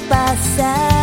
passar.